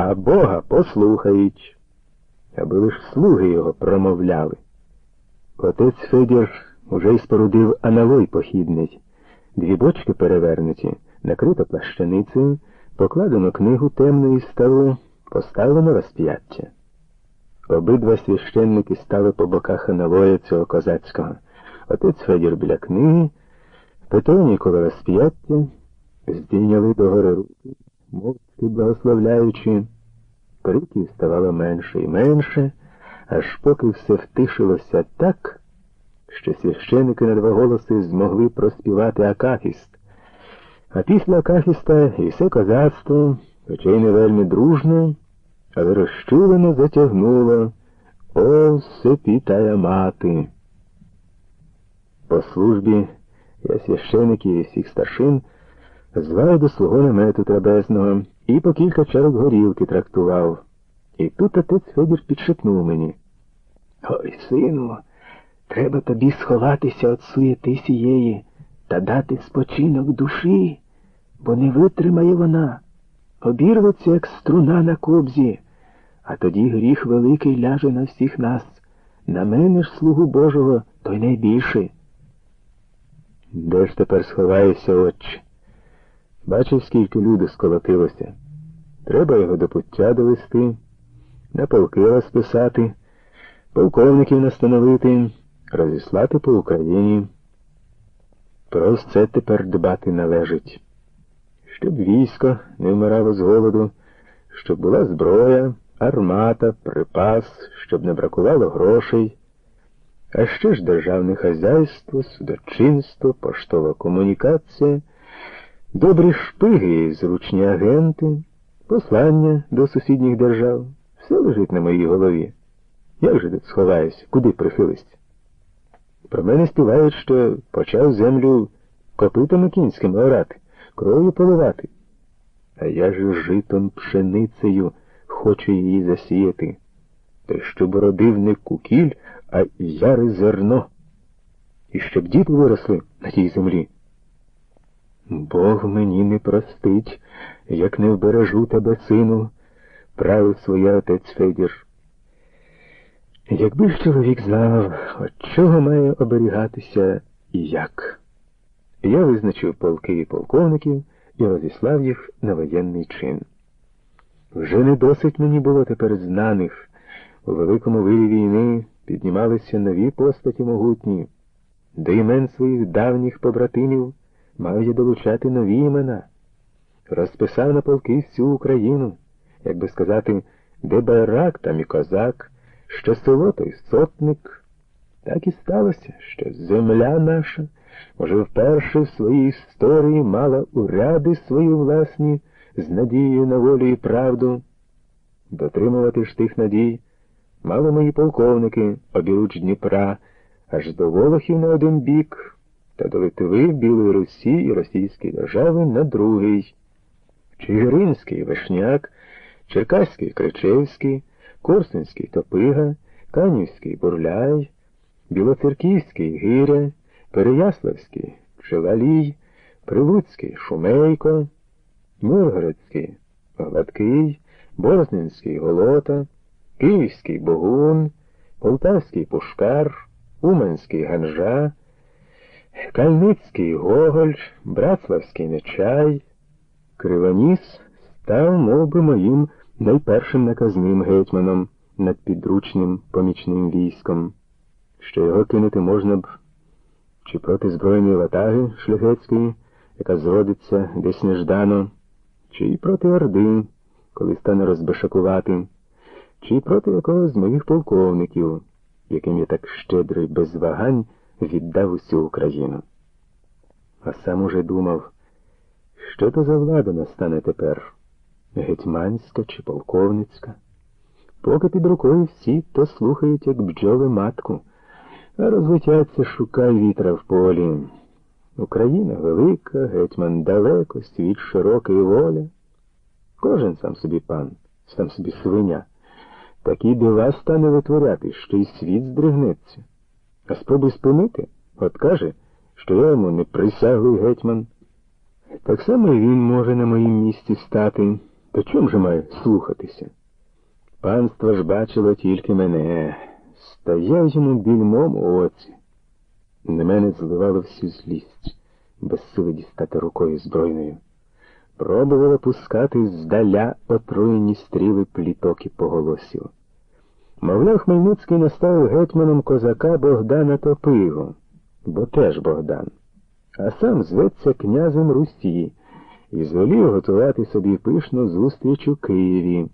а Бога послухають, аби лиш слуги його промовляли. Отець Федір уже й спорудив аналой похідний, дві бочки перевернуті, накрито плащаницею, покладено книгу темної столу, поставлено розп'яття. Обидва священники стали по боках аналоя цього козацького. Отець Федір біля книги, Петро Нікола розп'яття, здійняли догори руки, мовчки благословляючи. Криків ставало менше і менше, аж поки все втишилося так, що священики на два голоси змогли проспівати Акафіст. А після Акафіста і все козацтво, хоча й не вельми дружно, але розчулено затягнуло О, сепітая мати. По службі я священиків і всіх старшин до свого намету трабезного і по кілька чарок горілки трактував. І тут отець Федір підшепнув мені. Ой, сину, треба тобі сховатися від суєти сієї та дати спочинок душі, бо не витримає вона. Обірветься, як струна на кобзі, а тоді гріх великий ляже на всіх нас. На мене ж, слугу Божого, той найбільший. Де ж тепер сховаєшся, отче? Бачив, скільки люди сколотилося. Треба його до пуття довести, на полки розписати, полковників настановити, розіслати по Україні. Про це тепер дбати належить. Щоб військо не вмирало з голоду, щоб була зброя, армата, припас, щоб не бракувало грошей. А ще ж державне хазяйство, судочинство, поштова комунікація, добрі шпиги зручні агенти, послання до сусідніх держав. Все лежить на моїй голові. Як же тут сховаюся, куди прихилися? Про мене співають, що почав землю копитами кінськими орати, кров'ю поливати. А я ж житом пшеницею хочу її засіяти, та щоб родив не кукіль, а яре зерно, і щоб діти виросли на тій землі. Бог мені не простить, як не вбережу тебе, сину, правив своє отець Федір. Якби ж чоловік знав, от чого має оберігатися і як. Я визначив полки і полковників і розіслав їх на воєнний чин. Вже не досить мені було тепер знаних. У великому вирі війни піднімалися нові постаті могутні. До імен своїх давніх побратимів я долучати нові імена. Розписав на полки всю Україну, як би сказати, де байрак, там і козак, що село, то й сотник. Так і сталося, що земля наша, може, вперше в своїй історії мала уряди свої власні з надією на волю і правду. Дотримувати ж тих надій мали мої полковники обілуч Дніпра, аж до Волохів на один бік, та до Литви, Білої Русі і Російської держави на другий. Чигиринський Вишняк, Черкаський Кричевський, Корсунський Топига, Канівський Бурляй, Білоцерківський Гиря, Переяславський Челалій, Прилуцький Шумейко, Миргородський Гладкий, Борзнинський Голота, Київський Богун, Полтавський Пушкар, Уманський Ганжа, Кальницький Гоголь, Братславський Нечай, Кривоніс став мов би, моїм найпершим наказним гетьманом над підручним помічним військом, що його кинути можна б чи проти збройної ватаги шляхетської, яка зродиться десь неждано, чи й проти Орди, коли стане розбешакувати, чи й проти якогось з моїх полковників, яким я так щедро й без вагань віддав усю Україну. А сам уже думав, що то за влада настане тепер, гетьманська чи полковницька. Поки під рукою всі, то слухають, як бджоли матку, а розвитяться шукай вітра в полі. Україна велика, гетьман далеко, світ широкий воля. Кожен сам собі пан, сам собі свиня. Такі дива стане витворяти, що й світ здригнеться. А спробуй спинити, от каже, що я йому не присяглий гетьман. Так само і він може на моїм місці стати. То чом же маю слухатися? Панство ж бачило тільки мене, стояв йому більмом у оці. На мене зливало всю злість, без сили дістати рукою збройною. Пробувала пускати здаля отруєні стріли плітоки поголосів. Мовляв, Хмельницький наставив гетьманом козака Богдана Топигу, бо теж Богдан, а сам зветься князем Русі і звелів готувати собі пишну зустріч у Києві,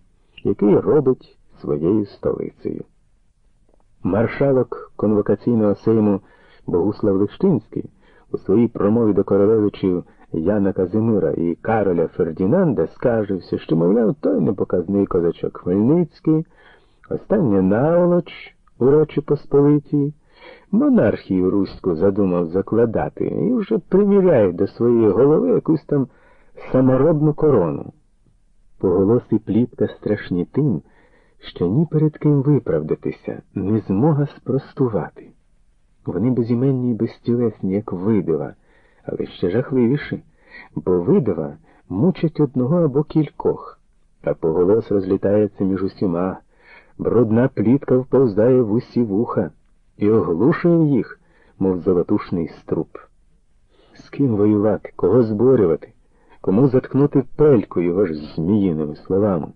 який робить своєю столицею. Маршалок конвокаційного сейму Богуслав Лищинський у своїй промові до королевичів Яна Казимира і Кароля Фердінанда скаржився, що, мовляв, той непоказний козачок Хмельницький, остання наволоч у Речі Посполитій, монархію руську задумав закладати і вже приміряє до своєї голови якусь там саморобну корону. Поголоси плітка страшні тим, що ні перед ким виправдатися, не змога спростувати. Вони безіменні й безтілесні, як видива, але ще жахливіші, бо видива мучать одного або кількох, а поголос розлітається між усіма, брудна плітка вповзає в усі вуха і оглушує їх, мов золотушний струп. З ким воювати, кого зборювати, кому заткнути пельку його ж зміїними словами?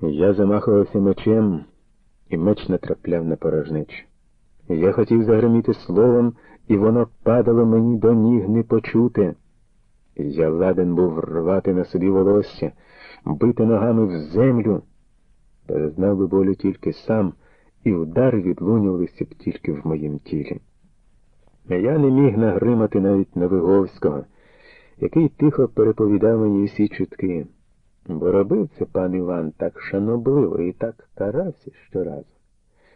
Я замахувався мечем, і меч натрапляв на порожнечу. Я хотів загриміти словом, і воно падало мені до ніг не почути. Я ладен був рвати на собі волосся, бити ногами в землю, та знав би болю тільки сам, і удари відлунювалися б тільки в моїм тілі. Я не міг нагримати навіть Новиговського, який тихо переповідав мені всі чутки, бо робив це пан Іван так шанобливо і так карався щоразу.